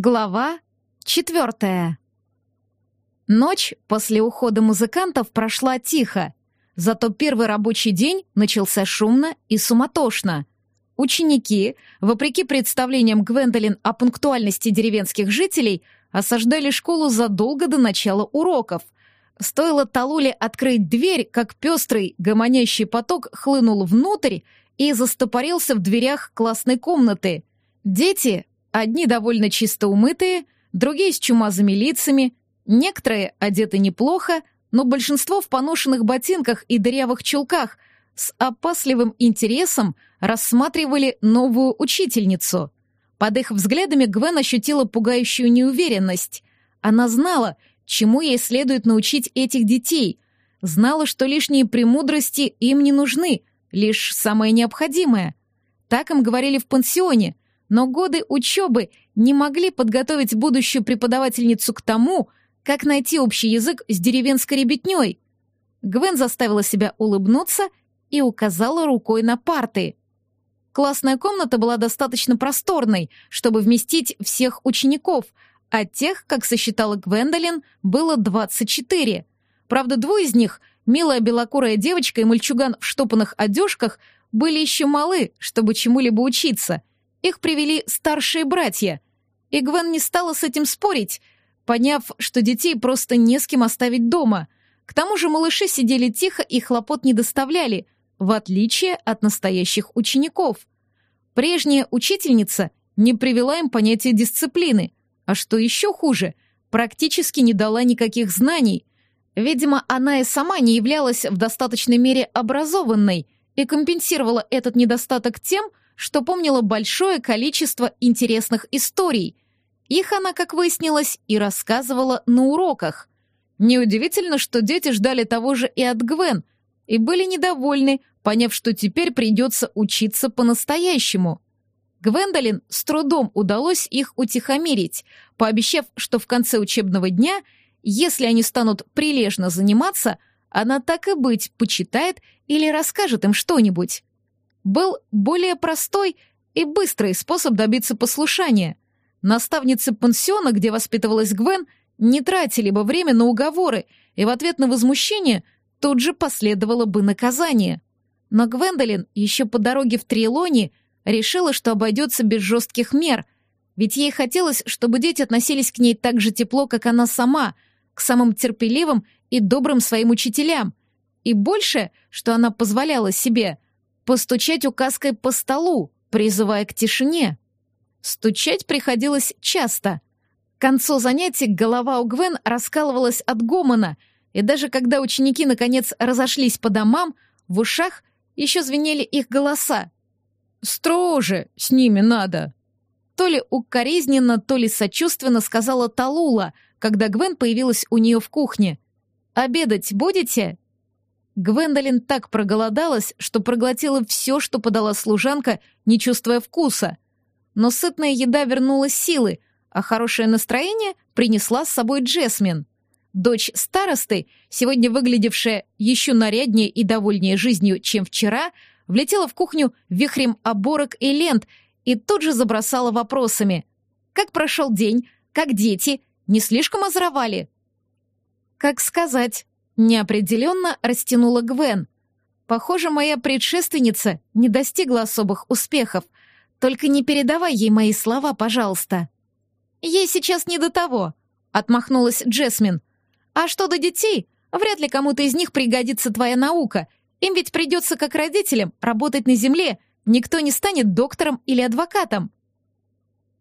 Глава четвертая. Ночь после ухода музыкантов прошла тихо, зато первый рабочий день начался шумно и суматошно. Ученики, вопреки представлениям Гвендолин о пунктуальности деревенских жителей, осаждали школу задолго до начала уроков. Стоило Талуле открыть дверь, как пестрый, гомонящий поток хлынул внутрь и застопорился в дверях классной комнаты. Дети, Одни довольно чисто умытые, другие с чумазыми лицами, некоторые одеты неплохо, но большинство в поношенных ботинках и дырявых чулках с опасливым интересом рассматривали новую учительницу. Под их взглядами Гвен ощутила пугающую неуверенность. Она знала, чему ей следует научить этих детей, знала, что лишние премудрости им не нужны, лишь самое необходимое. Так им говорили в пансионе — но годы учебы не могли подготовить будущую преподавательницу к тому, как найти общий язык с деревенской ребятней. Гвен заставила себя улыбнуться и указала рукой на парты. Классная комната была достаточно просторной, чтобы вместить всех учеников, а тех, как сосчитала Гвендолин, было 24. Правда, двое из них, милая белокурая девочка и мальчуган в штопанных одежках, были еще малы, чтобы чему-либо учиться — их привели старшие братья, и Гвен не стала с этим спорить, поняв, что детей просто не с кем оставить дома. К тому же малыши сидели тихо и хлопот не доставляли, в отличие от настоящих учеников. Прежняя учительница не привела им понятия дисциплины, а что еще хуже, практически не дала никаких знаний. Видимо, она и сама не являлась в достаточной мере образованной и компенсировала этот недостаток тем, что помнила большое количество интересных историй. Их она, как выяснилось, и рассказывала на уроках. Неудивительно, что дети ждали того же и от Гвен, и были недовольны, поняв, что теперь придется учиться по-настоящему. Гвендолин с трудом удалось их утихомирить, пообещав, что в конце учебного дня, если они станут прилежно заниматься, она так и быть почитает или расскажет им что-нибудь был более простой и быстрый способ добиться послушания. Наставницы пансиона, где воспитывалась Гвен, не тратили бы время на уговоры, и в ответ на возмущение тут же последовало бы наказание. Но Гвендолин еще по дороге в Трилони решила, что обойдется без жестких мер, ведь ей хотелось, чтобы дети относились к ней так же тепло, как она сама, к самым терпеливым и добрым своим учителям, и больше, что она позволяла себе — постучать указкой по столу, призывая к тишине. Стучать приходилось часто. К концу занятий голова у Гвен раскалывалась от гомона, и даже когда ученики наконец разошлись по домам, в ушах еще звенели их голоса. «Строже с ними надо!» То ли укоризненно, то ли сочувственно сказала Талула, когда Гвен появилась у нее в кухне. «Обедать будете?» Гвендолин так проголодалась, что проглотила все, что подала служанка, не чувствуя вкуса. Но сытная еда вернула силы, а хорошее настроение принесла с собой Джесмин. Дочь старосты, сегодня выглядевшая еще наряднее и довольнее жизнью, чем вчера, влетела в кухню вихрем оборок и лент и тут же забросала вопросами. «Как прошел день? Как дети? Не слишком озоровали?» «Как сказать?» Неопределенно растянула Гвен. Похоже, моя предшественница не достигла особых успехов. Только не передавай ей мои слова, пожалуйста. Ей сейчас не до того, отмахнулась Джесмин. А что до детей? Вряд ли кому-то из них пригодится твоя наука. Им ведь придется, как родителям, работать на земле. Никто не станет доктором или адвокатом.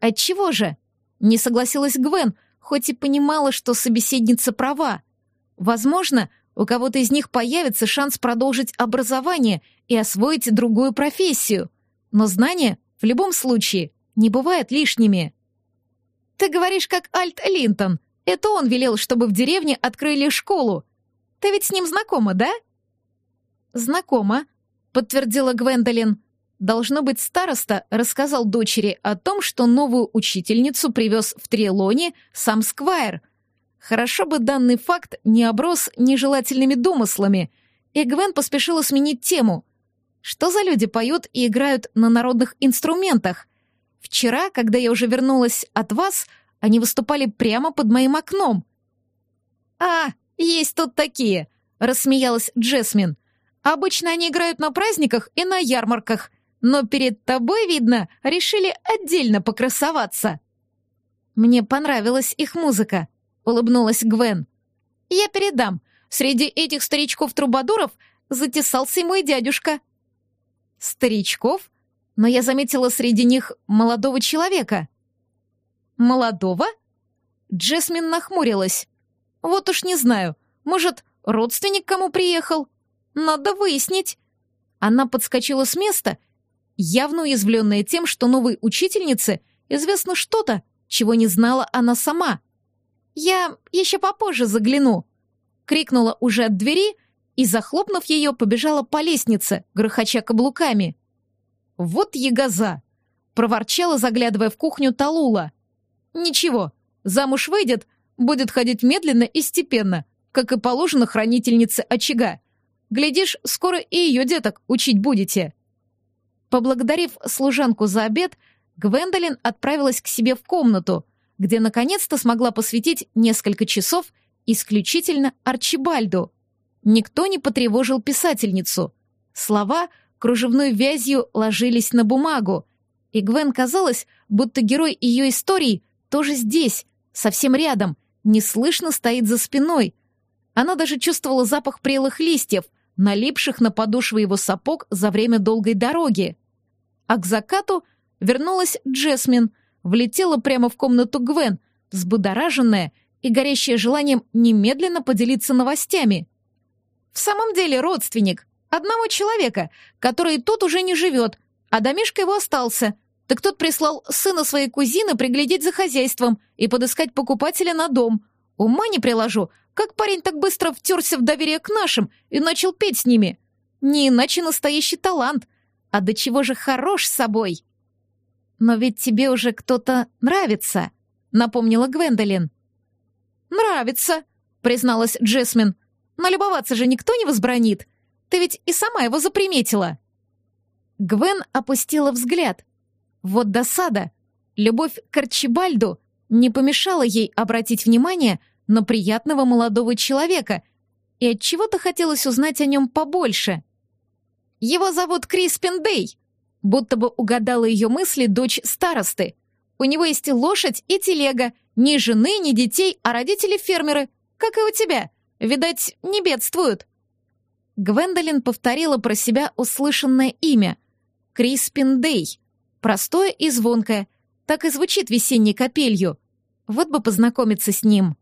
Отчего же? Не согласилась Гвен, хоть и понимала, что собеседница права. Возможно, у кого-то из них появится шанс продолжить образование и освоить другую профессию. Но знания в любом случае не бывают лишними. Ты говоришь, как Альт Линтон. Это он велел, чтобы в деревне открыли школу. Ты ведь с ним знакома, да? Знакома, подтвердила Гвендолин. Должно быть, староста рассказал дочери о том, что новую учительницу привез в Трилоне сам Сквайр — Хорошо бы данный факт не оброс нежелательными домыслами, и Гвен поспешила сменить тему. Что за люди поют и играют на народных инструментах? Вчера, когда я уже вернулась от вас, Они выступали прямо под моим окном. «А, есть тут такие», — рассмеялась Джесмин. «Обычно они играют на праздниках и на ярмарках, но перед тобой, видно, решили отдельно покрасоваться». «Мне понравилась их музыка», — улыбнулась Гвен. «Я передам. Среди этих старичков-трубадуров затесался и мой дядюшка». «Старичков?» Но я заметила среди них молодого человека. «Молодого?» Джесмин нахмурилась. «Вот уж не знаю. Может, родственник кому приехал? Надо выяснить». Она подскочила с места, явно уязвленная тем, что новой учительнице известно что-то, чего не знала она сама. «Я еще попозже загляну», — крикнула уже от двери и, захлопнув ее, побежала по лестнице, грохоча каблуками. «Вот ягоза!» — проворчала, заглядывая в кухню Талула. «Ничего, замуж выйдет, будет ходить медленно и степенно, как и положено хранительнице очага. Глядишь, скоро и ее деток учить будете». Поблагодарив служанку за обед, Гвендолин отправилась к себе в комнату, где наконец-то смогла посвятить несколько часов исключительно Арчибальду. Никто не потревожил писательницу. Слова кружевной вязью ложились на бумагу, и Гвен казалось, будто герой ее истории тоже здесь, совсем рядом, неслышно стоит за спиной. Она даже чувствовала запах прелых листьев, налипших на подошвы его сапог за время долгой дороги. А к закату вернулась Джесмин, влетела прямо в комнату Гвен, взбудораженная и горящая желанием немедленно поделиться новостями. «В самом деле родственник, одного человека, который тут уже не живет, а домишко его остался. Так тот прислал сына своей кузины приглядеть за хозяйством и подыскать покупателя на дом. Ума не приложу, как парень так быстро втерся в доверие к нашим и начал петь с ними. Не иначе настоящий талант. А до чего же хорош собой? Но ведь тебе уже кто-то нравится, напомнила Гвендолин. Нравится, призналась Джесмин. Налюбоваться же никто не возбранит. Ты ведь и сама его заприметила. Гвен опустила взгляд. Вот досада. Любовь к Арчибальду не помешала ей обратить внимание на приятного молодого человека, и от чего то хотелось узнать о нем побольше. «Его зовут Криспин Дэй», будто бы угадала ее мысли дочь старосты. «У него есть лошадь, и телега, ни жены, ни детей, а родители фермеры, как и у тебя. Видать, не бедствуют». Гвендолин повторила про себя услышанное имя, Криспин Дэй. Простое и звонкое. Так и звучит весенней капелью. Вот бы познакомиться с ним.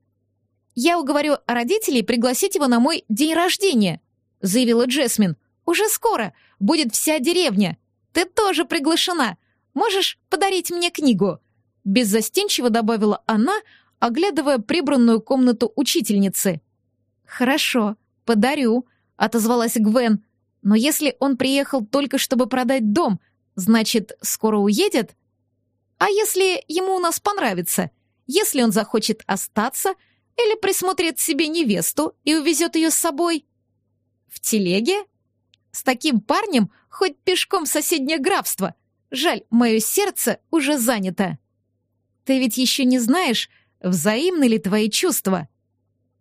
«Я уговорю родителей пригласить его на мой день рождения», — заявила Джесмин. «Уже скоро. Будет вся деревня. Ты тоже приглашена. Можешь подарить мне книгу?» Беззастенчиво добавила она, оглядывая прибранную комнату учительницы. «Хорошо, подарю», — отозвалась Гвен, но если он приехал только чтобы продать дом, значит, скоро уедет? А если ему у нас понравится? Если он захочет остаться или присмотрит себе невесту и увезет ее с собой? В телеге? С таким парнем хоть пешком соседнее графство. Жаль, мое сердце уже занято. Ты ведь еще не знаешь, взаимны ли твои чувства.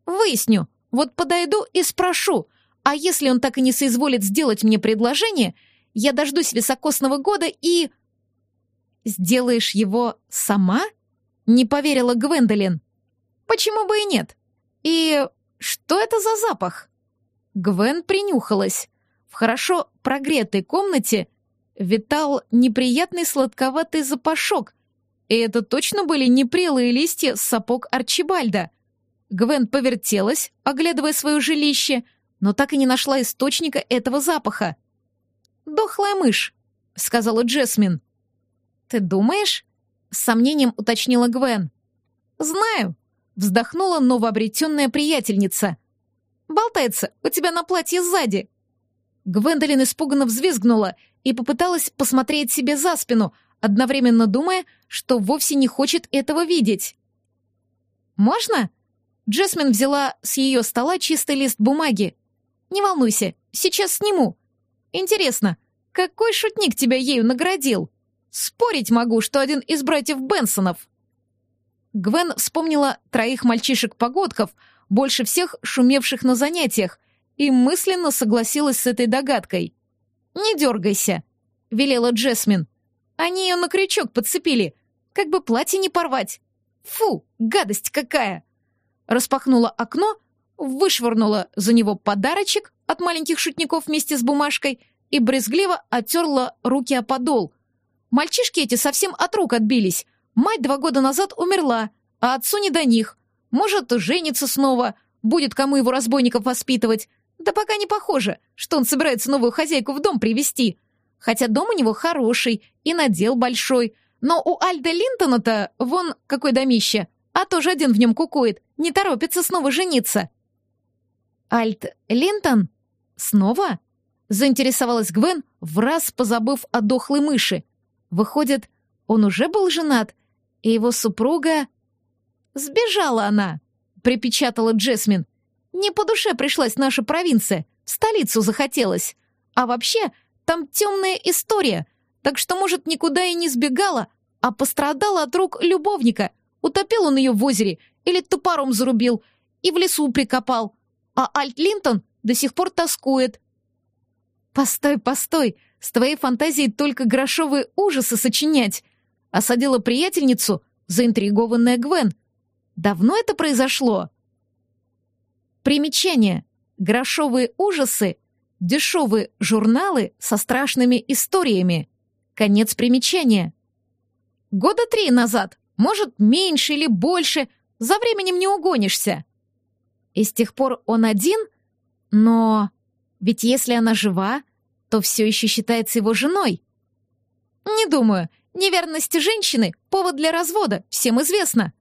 Выясню, вот подойду и спрошу — а если он так и не соизволит сделать мне предложение, я дождусь високосного года и... Сделаешь его сама? Не поверила Гвендолин. Почему бы и нет? И что это за запах? Гвен принюхалась. В хорошо прогретой комнате витал неприятный сладковатый запашок, и это точно были непрелые листья с сапог Арчибальда. Гвен повертелась, оглядывая свое жилище — но так и не нашла источника этого запаха. «Дохлая мышь», — сказала Джесмин. «Ты думаешь?» — с сомнением уточнила Гвен. «Знаю», — вздохнула новообретенная приятельница. «Болтается у тебя на платье сзади». Гвендолин испуганно взвизгнула и попыталась посмотреть себе за спину, одновременно думая, что вовсе не хочет этого видеть. «Можно?» Джесмин взяла с ее стола чистый лист бумаги. Не волнуйся, сейчас сниму. Интересно, какой шутник тебя ею наградил? Спорить могу, что один из братьев Бенсонов. Гвен вспомнила троих мальчишек-погодков, больше всех шумевших на занятиях, и мысленно согласилась с этой догадкой. «Не дергайся», — велела Джесмин. «Они ее на крючок подцепили, как бы платье не порвать. Фу, гадость какая!» Распахнула окно, вышвырнула за него подарочек от маленьких шутников вместе с бумажкой и брезгливо оттерла руки о подол. Мальчишки эти совсем от рук отбились. Мать два года назад умерла, а отцу не до них. Может, женится снова, будет кому его разбойников воспитывать. Да пока не похоже, что он собирается новую хозяйку в дом привести. Хотя дом у него хороший и надел большой. Но у Альда Линтона-то вон какой домище, а тоже один в нем кукует, не торопится снова жениться. Альт Линтон? Снова? Заинтересовалась Гвен, в раз позабыв о дохлой мыши. Выходит, он уже был женат, и его супруга... Сбежала она, припечатала Джесмин. Не по душе пришлась наша провинция, столицу захотелось. А вообще, там темная история, так что, может, никуда и не сбегала, а пострадала от рук любовника. Утопил он ее в озере или топором зарубил и в лесу прикопал. А Альт Линтон до сих пор тоскует. «Постой, постой, с твоей фантазией только грошовые ужасы сочинять!» Осадила приятельницу заинтригованная Гвен. «Давно это произошло?» Примечание. Грошовые ужасы — дешевые журналы со страшными историями. Конец примечания. Года три назад, может, меньше или больше, за временем не угонишься. И с тех пор он один, но... Ведь если она жива, то все еще считается его женой. Не думаю. Неверность женщины — повод для развода, всем известно.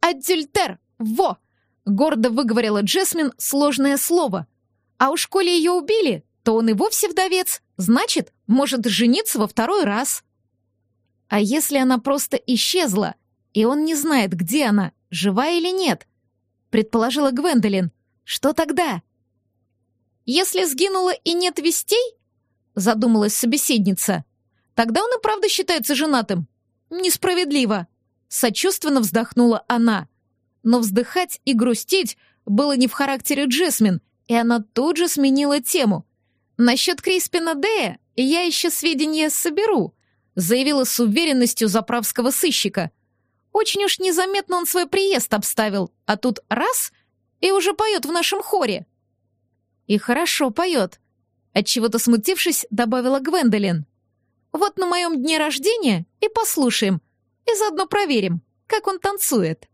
Адюльтер, во! Гордо выговорила Джесмин сложное слово. А уж коли ее убили, то он и вовсе вдовец, значит, может жениться во второй раз. А если она просто исчезла, и он не знает, где она, жива или нет? Предположила Гвендолин. Что тогда? Если сгинула и нет вестей, задумалась собеседница, тогда он и правда считается женатым. Несправедливо. Сочувственно вздохнула она. Но вздыхать и грустить было не в характере Джесмин, и она тут же сменила тему. «Насчет Криспина Дея я еще сведения соберу», заявила с уверенностью заправского сыщика. «Очень уж незаметно он свой приезд обставил, а тут раз — и уже поет в нашем хоре». «И хорошо поет», — отчего-то смутившись, добавила Гвендолин. «Вот на моем дне рождения и послушаем, и заодно проверим, как он танцует».